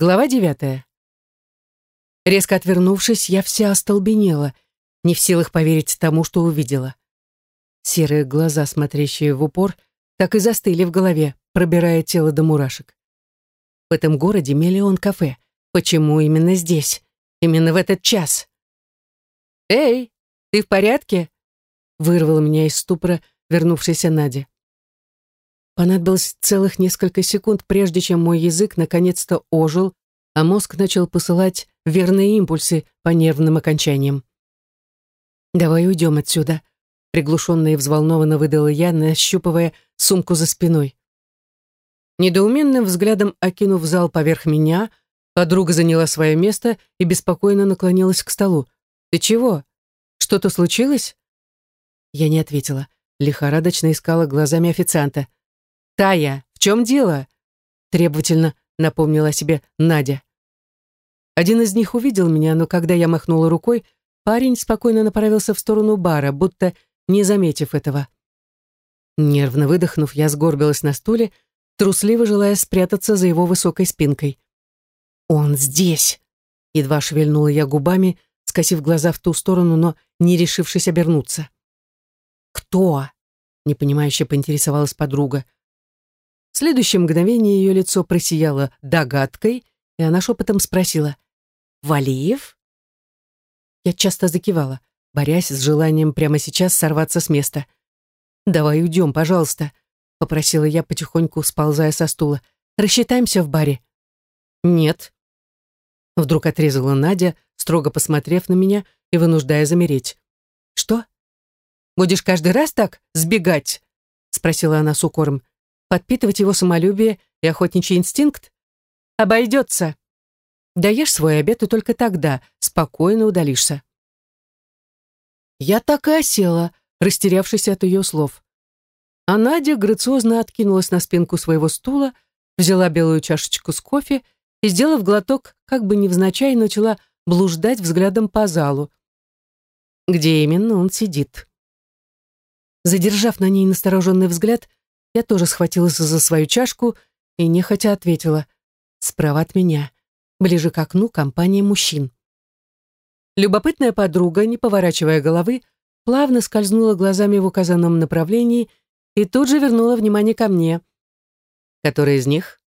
Глава девятая. Резко отвернувшись, я вся остолбенела, не в силах поверить тому, что увидела. Серые глаза, смотрящие в упор, так и застыли в голове, пробирая тело до мурашек. В этом городе миллион кафе. Почему именно здесь? Именно в этот час? «Эй, ты в порядке?» Вырвала меня из ступора вернувшаяся Надя. Понадобилось целых несколько секунд, прежде чем мой язык наконец-то ожил, а мозг начал посылать верные импульсы по нервным окончаниям. «Давай уйдем отсюда», — приглушенно и взволнованно выдала я, нащупывая сумку за спиной. Недоуменным взглядом окинув зал поверх меня, подруга заняла свое место и беспокойно наклонилась к столу. «Ты чего? Что-то случилось?» Я не ответила. Лихорадочно искала глазами официанта. «Тая, в чем дело?» Требовательно напомнила себе Надя. Один из них увидел меня, но когда я махнула рукой, парень спокойно направился в сторону бара, будто не заметив этого. Нервно выдохнув, я сгорбилась на стуле, трусливо желая спрятаться за его высокой спинкой. «Он здесь!» Едва шевельнула я губами, скосив глаза в ту сторону, но не решившись обернуться. «Кто?» — непонимающе поинтересовалась подруга. В следующее мгновение ее лицо просияло догадкой, и она шепотом спросила «Валиев?» Я часто закивала, борясь с желанием прямо сейчас сорваться с места. «Давай уйдем, пожалуйста», — попросила я, потихоньку сползая со стула. «Рассчитаемся в баре». «Нет». Вдруг отрезала Надя, строго посмотрев на меня и вынуждая замереть. «Что? Будешь каждый раз так сбегать?» — спросила она с укором подпитывать его самолюбие и охотничий инстинкт? Обойдется. Даешь свой обед, и только тогда спокойно удалишься. Я так и осела, растерявшись от ее слов. А Надя грациозно откинулась на спинку своего стула, взяла белую чашечку с кофе и, сделав глоток, как бы невзначай, начала блуждать взглядом по залу. Где именно он сидит? Задержав на ней настороженный взгляд, я тоже схватилась за свою чашку и нехотя ответила. Справа от меня, ближе к окну, компания мужчин. Любопытная подруга, не поворачивая головы, плавно скользнула глазами в указанном направлении и тут же вернула внимание ко мне. «Который из них?»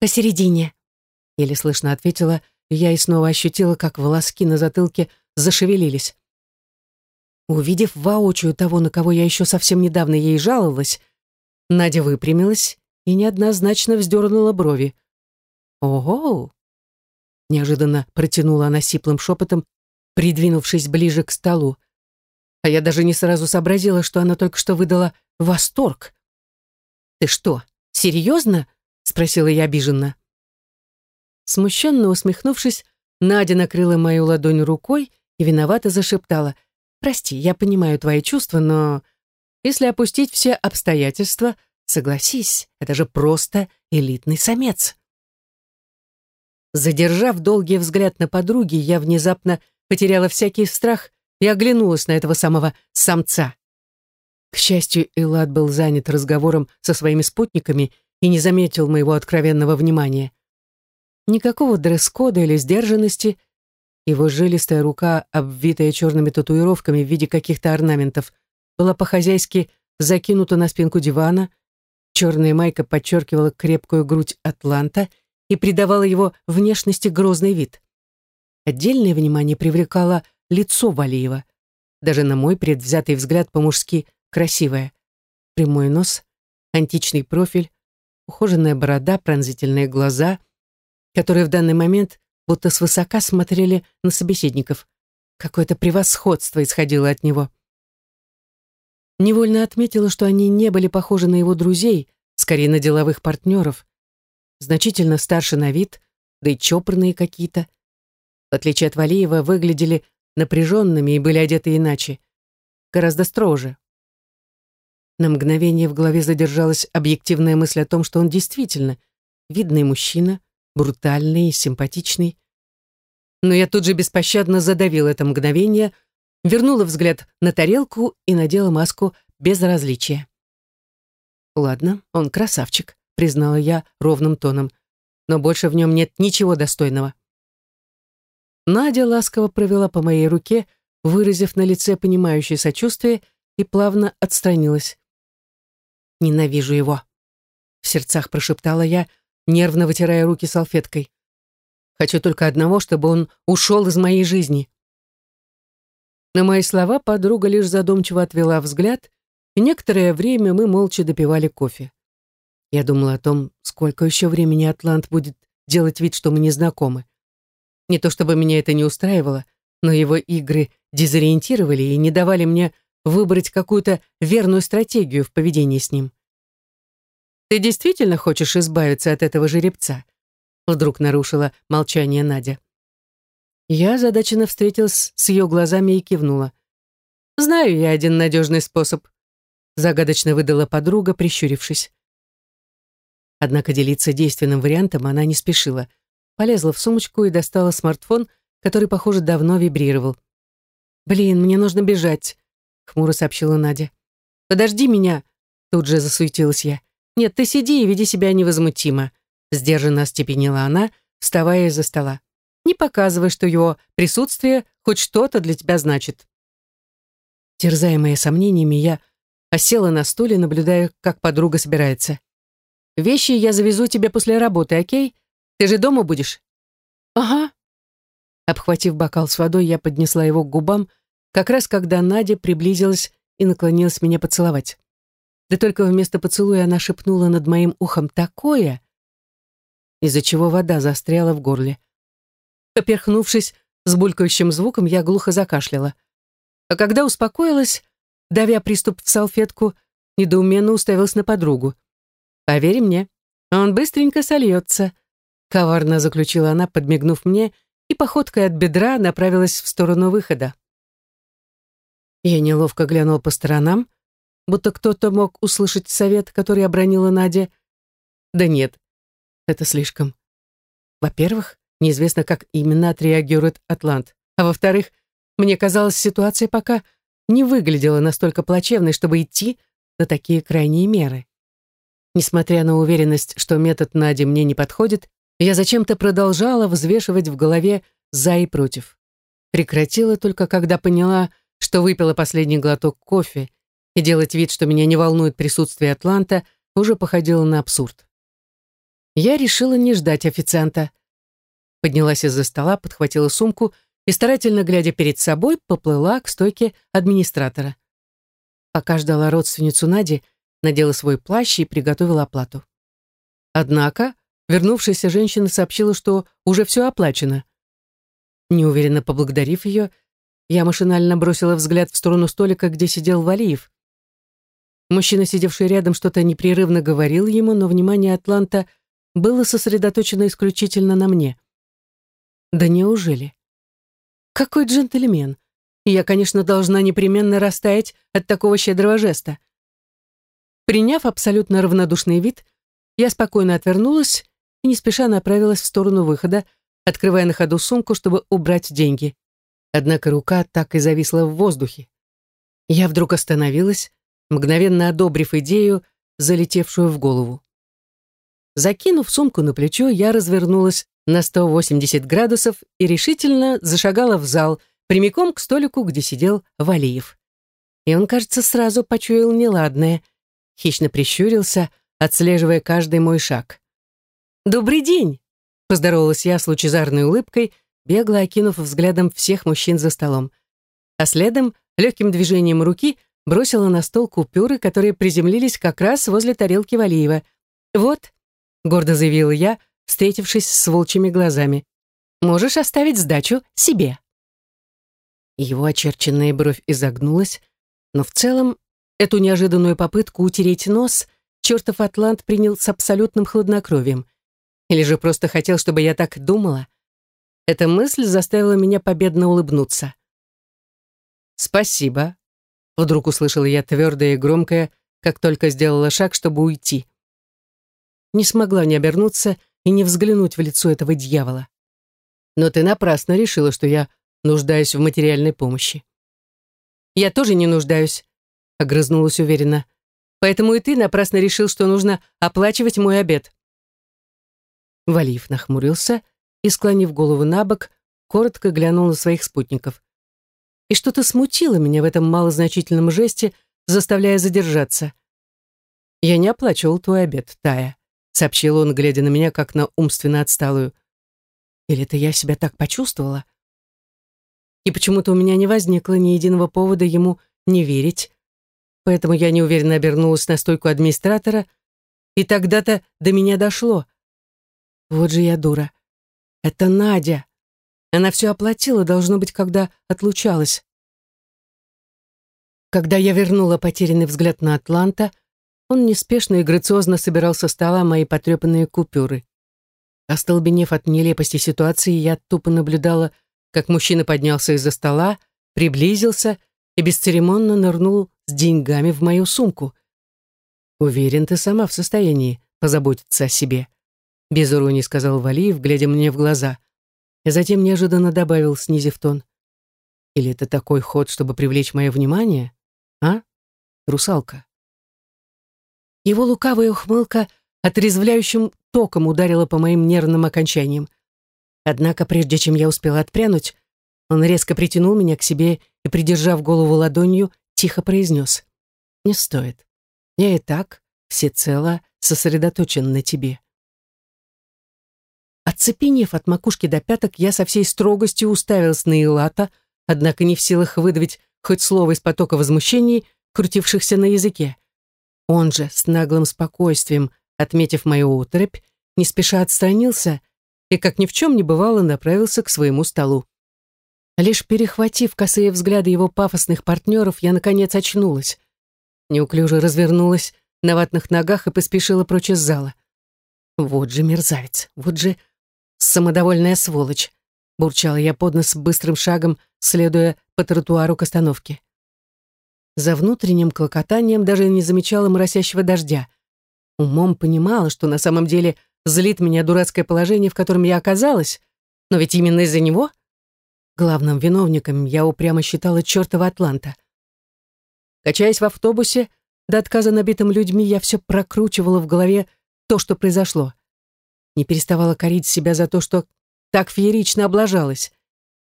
«Посередине», — еле слышно ответила, я и снова ощутила, как волоски на затылке зашевелились. Увидев воочию того, на кого я еще совсем недавно ей жаловалась, Надя выпрямилась и неоднозначно вздернула брови. «Ого!» Неожиданно протянула она сиплым шепотом, придвинувшись ближе к столу. А я даже не сразу сообразила, что она только что выдала восторг. «Ты что, серьезно?» — спросила я обиженно. Смущенно усмехнувшись, Надя накрыла мою ладонь рукой и виновато зашептала. «Прости, я понимаю твои чувства, но если опустить все обстоятельства, согласись, это же просто элитный самец. Задержав долгий взгляд на подруги, я внезапно потеряла всякий страх и оглянулась на этого самого самца. К счастью, Элад был занят разговором со своими спутниками и не заметил моего откровенного внимания. Никакого дресс-кода или сдержанности, его жилистая рука, обвитая черными татуировками в виде каких-то орнаментов — была по-хозяйски закинута на спинку дивана, черная майка подчеркивала крепкую грудь Атланта и придавала его внешности грозный вид. Отдельное внимание привлекало лицо Валиева, даже на мой предвзятый взгляд по-мужски красивое. Прямой нос, античный профиль, ухоженная борода, пронзительные глаза, которые в данный момент будто свысока смотрели на собеседников. Какое-то превосходство исходило от него. Невольно отметила, что они не были похожи на его друзей, скорее на деловых партнеров. Значительно старше на вид, да и чопорные какие-то. В отличие от Валиева, выглядели напряженными и были одеты иначе. Гораздо строже. На мгновение в голове задержалась объективная мысль о том, что он действительно видный мужчина, брутальный и симпатичный. Но я тут же беспощадно задавил это мгновение — вернула взгляд на тарелку и надела маску безразличия. «Ладно, он красавчик», — признала я ровным тоном. но больше в нем нет ничего достойного. Надя ласково провела по моей руке, выразив на лице понимающее сочувствие, и плавно отстранилась. «Ненавижу его», — в сердцах прошептала я, нервно вытирая руки салфеткой. «Хочу только одного, чтобы он ушел из моей жизни». На мои слова подруга лишь задумчиво отвела взгляд, и некоторое время мы молча допивали кофе. Я думала о том, сколько еще времени Атлант будет делать вид, что мы не знакомы. Не то чтобы меня это не устраивало, но его игры дезориентировали и не давали мне выбрать какую-то верную стратегию в поведении с ним. «Ты действительно хочешь избавиться от этого жеребца?» Вдруг нарушила молчание Надя. Я задаченно встретилась с ее глазами и кивнула. «Знаю я один надежный способ», загадочно выдала подруга, прищурившись. Однако делиться действенным вариантом она не спешила — полезла в сумочку и достала смартфон, который, похоже, давно вибрировал. «Блин, мне нужно бежать», — хмуро сообщила Надя. «Подожди меня», — тут же засуетилась я. «Нет, ты сиди и веди себя невозмутимо», — сдержанно остепенила она, вставая из-за стола. «Не показывай, что его присутствие хоть что-то для тебя значит». Терзаемая сомнениями, я осела на стуле, наблюдая, как подруга собирается. «Вещи я завезу тебе после работы, окей?» Ты же дома будешь?» «Ага». Обхватив бокал с водой, я поднесла его к губам, как раз когда Надя приблизилась и наклонилась меня поцеловать. Да только вместо поцелуя она шепнула над моим ухом такое, из-за чего вода застряла в горле. Поперхнувшись с булькающим звуком, я глухо закашляла. А когда успокоилась, давя приступ в салфетку, недоуменно уставилась на подругу. «Поверь мне, он быстренько сольется», Коварно заключила она, подмигнув мне, и походкой от бедра направилась в сторону выхода. Я неловко глянул по сторонам, будто кто-то мог услышать совет, который обронила Надя. Да нет, это слишком. Во-первых, неизвестно, как именно отреагирует Атлант. А во-вторых, мне казалось, ситуация пока не выглядела настолько плачевной, чтобы идти на такие крайние меры. Несмотря на уверенность, что метод Нади мне не подходит, я зачем-то продолжала взвешивать в голове «за» и «против». Прекратила только, когда поняла, что выпила последний глоток кофе, и делать вид, что меня не волнует присутствие Атланта, уже походило на абсурд. Я решила не ждать официанта. Поднялась из-за стола, подхватила сумку и, старательно глядя перед собой, поплыла к стойке администратора. Пока ждала родственницу Нади, надела свой плащ и приготовила оплату. Однако Вернувшаяся женщина сообщила, что уже все оплачено. Неуверенно поблагодарив ее, я машинально бросила взгляд в сторону столика, где сидел Валиев. Мужчина, сидевший рядом, что-то непрерывно говорил ему, но внимание Атланта было сосредоточено исключительно на мне. Да неужели? Какой джентльмен! Я, конечно, должна непременно растаять от такого щедрого жеста. Приняв абсолютно равнодушный вид, я спокойно отвернулась и не спеша направилась в сторону выхода, открывая на ходу сумку, чтобы убрать деньги. Однако рука так и зависла в воздухе. Я вдруг остановилась, мгновенно одобрив идею, залетевшую в голову. Закинув сумку на плечо, я развернулась на 180 градусов и решительно зашагала в зал, прямиком к столику, где сидел Валиев. И он, кажется, сразу почуял неладное, хищно прищурился, отслеживая каждый мой шаг. «Добрый день!» — поздоровалась я с лучезарной улыбкой, бегло окинув взглядом всех мужчин за столом. А следом, легким движением руки, бросила на стол купюры, которые приземлились как раз возле тарелки Валиева. «Вот», — гордо заявила я, встретившись с волчьими глазами, «можешь оставить сдачу себе». Его очерченная бровь изогнулась, но в целом эту неожиданную попытку утереть нос чертов атлант принял с абсолютным хладнокровием. Или же просто хотел, чтобы я так думала? Эта мысль заставила меня победно улыбнуться. «Спасибо», — вдруг услышала я твердое и громкое, как только сделала шаг, чтобы уйти. Не смогла не обернуться и не взглянуть в лицо этого дьявола. Но ты напрасно решила, что я нуждаюсь в материальной помощи. Я тоже не нуждаюсь, огрызнулась уверенно. Поэтому и ты напрасно решил, что нужно оплачивать мой обед. Валиев нахмурился и, склонив голову на бок, коротко глянул на своих спутников. И что-то смутило меня в этом малозначительном жесте, заставляя задержаться. «Я не оплачивал твой обед, Тая», — сообщил он, глядя на меня, как на умственно отсталую. Или это я себя так почувствовала? И почему-то у меня не возникло ни единого повода ему не верить, поэтому я неуверенно обернулась на стойку администратора, и тогда-то до меня дошло. Вот же я дура. Это Надя. Она все оплатила, должно быть, когда отлучалась. Когда я вернула потерянный взгляд на Атланта, он неспешно и грациозно собирал со стола мои потрепанные купюры. Остолбенев от нелепости ситуации, я тупо наблюдала, как мужчина поднялся из-за стола, приблизился и бесцеремонно нырнул с деньгами в мою сумку. «Уверен, ты сама в состоянии позаботиться о себе», — без иронии сказал Валиев, глядя мне в глаза. И затем неожиданно добавил, снизив тон. «Или это такой ход, чтобы привлечь мое внимание? А, русалка?» Его лукавая ухмылка отрезвляющим током ударила по моим нервным окончаниям. Однако, прежде чем я успела отпрянуть, он резко притянул меня к себе и, придержав голову ладонью, тихо произнес. «Не стоит. Я и так всецело сосредоточен на тебе». Оцепенев от макушки до пяток, я со всей строгостью уставилась на Илата, однако не в силах выдавить хоть слово из потока возмущений, крутившихся на языке. Он же с наглым спокойствием, отметив мою отрыбь, не спеша отстранился и, как ни в чем не бывало, направился к своему столу. Лишь перехватив косые взгляды его пафосных партнеров, я, наконец, очнулась. Неуклюже развернулась на ватных ногах и поспешила прочь из зала. Вот же мерзавец, вот же самодовольная сволочь, бурчала я под нос быстрым шагом, следуя по тротуару к остановке. За внутренним клокотанием даже не замечала моросящего дождя. Умом понимала, что на самом деле злит меня дурацкое положение, в котором я оказалась, но ведь именно из-за него главным виновником я упрямо считала чертова Атланта. Качаясь в автобусе, до отказа набитым людьми, я все прокручивала в голове то, что произошло. Не переставала корить себя за то, что так феерично облажалась.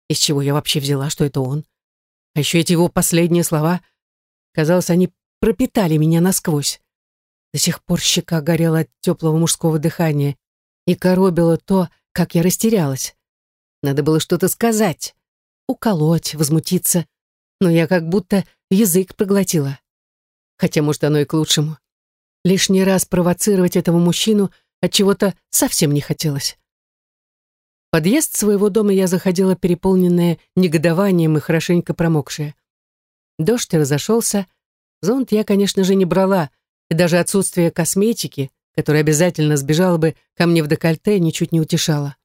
Из чего я вообще взяла, что это он? А еще эти его последние слова, казалось, они пропитали меня насквозь. До сих пор щека горела от теплого мужского дыхания и коробило то, как я растерялась. Надо было что-то сказать, уколоть, возмутиться, но я как будто язык проглотила. Хотя, может, оно и к лучшему. Лишний раз провоцировать этого мужчину от чего-то совсем не хотелось. В подъезд своего дома я заходила переполненная негодованием и хорошенько промокшая. Дождь разошелся, зонт я, конечно же, не брала, и даже отсутствие косметики, которая обязательно сбежала бы ко мне в декольте, ничуть не утешало.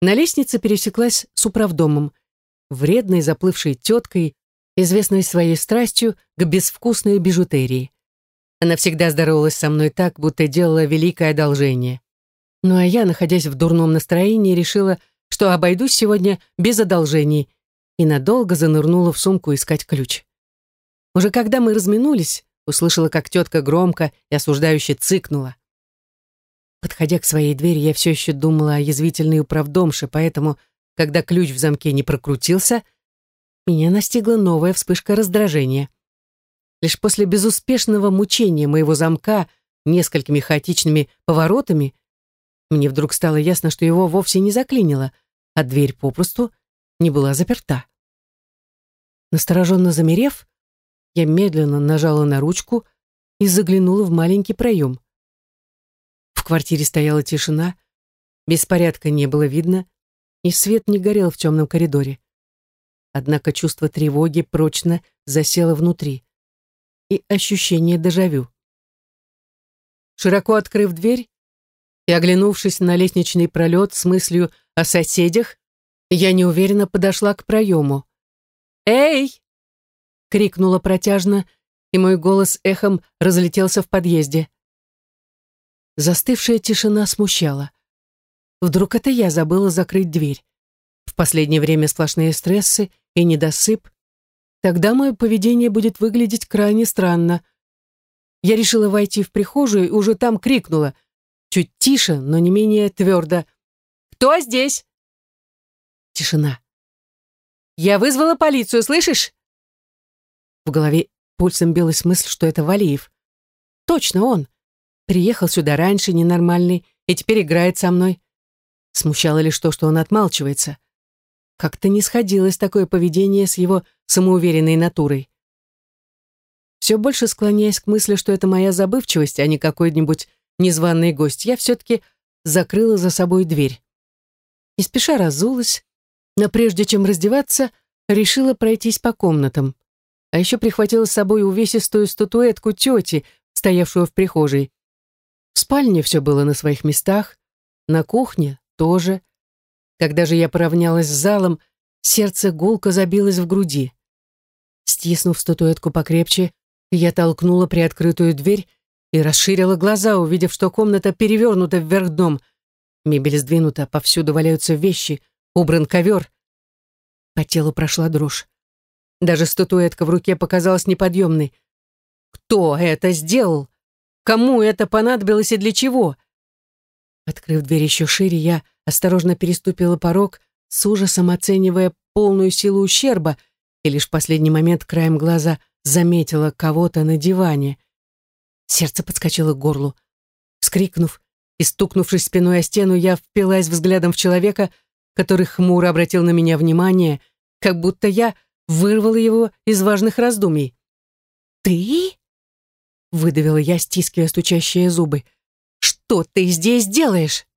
На лестнице пересеклась с управдомом, вредной заплывшей теткой, известной своей страстью к безвкусной бижутерии. Она всегда здоровалась со мной так, будто делала великое одолжение. Ну а я, находясь в дурном настроении, решила, что обойдусь сегодня без одолжений, и надолго занырнула в сумку искать ключ. Уже когда мы разминулись, услышала, как тетка громко и осуждающе цыкнула. Подходя к своей двери, я все еще думала о язвительной управдомше, поэтому, когда ключ в замке не прокрутился, меня настигла новая вспышка раздражения. Лишь после безуспешного мучения моего замка несколькими хаотичными поворотами мне вдруг стало ясно, что его вовсе не заклинило, а дверь попросту не была заперта. Настороженно замерев, я медленно нажала на ручку и заглянула в маленький проем. В квартире стояла тишина, беспорядка не было видно, и свет не горел в темном коридоре. Однако чувство тревоги прочно засело внутри. И ощущение дежавю. Широко открыв дверь и оглянувшись на лестничный пролет с мыслью о соседях, я неуверенно подошла к проему. «Эй!» — крикнула протяжно, и мой голос эхом разлетелся в подъезде. Застывшая тишина смущала. Вдруг это я забыла закрыть дверь. В последнее время сплошные стрессы и недосып. Тогда мое поведение будет выглядеть крайне странно. Я решила войти в прихожую и уже там крикнула. чуть тише, но не менее твердо. «Кто здесь?» Тишина. «Я вызвала полицию, слышишь?» В голове пульсом билась мысль, что это Валиев. «Точно он. Приехал сюда раньше, ненормальный, и теперь играет со мной. Смущало лишь то, что он отмалчивается. Как-то не сходилось такое поведение с его самоуверенной натурой. Все больше склоняясь к мысли, что это моя забывчивость, а не какой-нибудь незваный гость, я все-таки закрыла за собой дверь. И спеша разулась, но прежде чем раздеваться, решила пройтись по комнатам. А еще прихватила с собой увесистую статуэтку тети, стоявшую в прихожей. В спальне все было на своих местах, на кухне тоже. Когда же я поравнялась с залом, сердце гулко забилось в груди. Стиснув статуэтку покрепче, я толкнула приоткрытую дверь и расширила глаза, увидев, что комната перевернута вверх дном. Мебель сдвинута, повсюду валяются вещи, убран ковер. По телу прошла дрожь. Даже статуэтка в руке показалась неподъемной. «Кто это сделал?» Кому это понадобилось и для чего? Открыв дверь еще шире, я осторожно переступила порог, с ужасом оценивая полную силу ущерба, и лишь в последний момент краем глаза заметила кого-то на диване. Сердце подскочило к горлу. Вскрикнув и стукнувшись спиной о стену, я впилась взглядом в человека, который хмуро обратил на меня внимание, как будто я вырвала его из важных раздумий. «Ты?» Выдавила я, стискивая стучащие зубы. «Что ты здесь делаешь?»